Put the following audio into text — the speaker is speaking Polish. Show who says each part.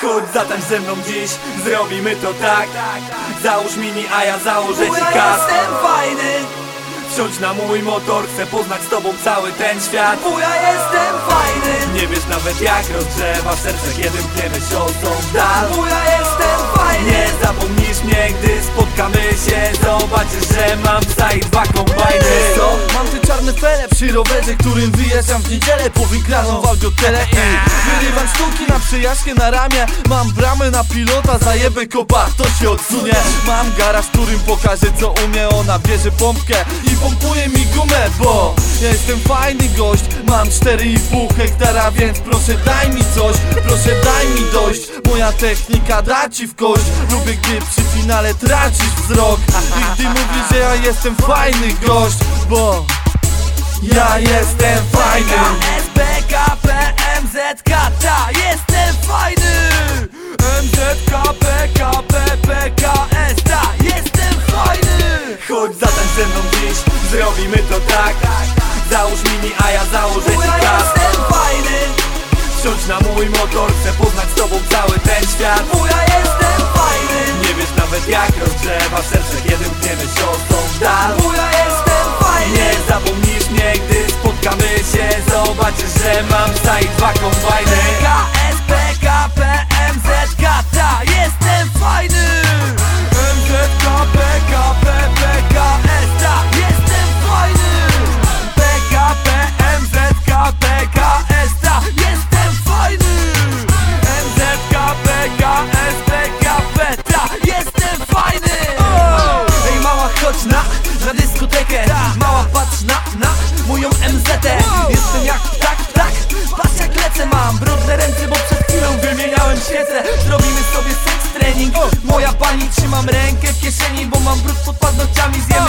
Speaker 1: Chodź zatańcz ze mną dziś, zrobimy to tak. Załóż mini, a ja założę ci
Speaker 2: ja
Speaker 1: kask.
Speaker 2: jestem fajny,
Speaker 1: Wsiądź na mój motor, chcę poznać z tobą cały ten świat.
Speaker 2: Bo ja jestem fajny.
Speaker 1: Nie wiesz nawet jak rozgrzewa serce, kiedy mkniemy siosą w dal.
Speaker 2: Bo ja jestem fajny.
Speaker 1: Nie zapomnisz mnie, gdy spotkamy się. Zobaczysz, że mam staj dwa kombajny
Speaker 3: Czarne fele przy rowerze, którym wyjeżdżam w niedzielę Po wygraną w audiotele wyrywam sztuki na przyjaźnie na ramię Mam bramę na pilota, zajebę kopa, to się odsunie. Mam garaż, którym pokażę co umie Ona bierze pompkę i pompuje mi gumę Bo ja jestem fajny gość Mam 4,5 hektara, więc proszę daj mi coś Proszę daj mi dojść Moja technika da ci w kość Lubię gdy przy finale tracisz wzrok. I gdy mówisz, że ja jestem fajny gość Bo ja jestem fajny.
Speaker 2: SBK, PMZK, ta jestem fajny. MZK, PK, PPKS, ta jestem fajny.
Speaker 1: Chodź zatańcz ze mną dziś, zrobimy to tak. Załóż mini, a ja założę ci
Speaker 2: ja jestem fajny,
Speaker 1: Wsiądź na mój motor, chcę poznać z tobą cały ten świat.
Speaker 2: Bo ja jestem fajny.
Speaker 1: Nie wiesz nawet jak rozgrzewa serce, kiedy mkniemy siosą w dal
Speaker 2: Bo
Speaker 1: się Zobaczysz, że mam staj dwa kombajny
Speaker 2: ręce. Zrobimy sobie seks trening. Moja pani trzymam rękę w kieszeni Bo mam brud pod paznokciami Zjemy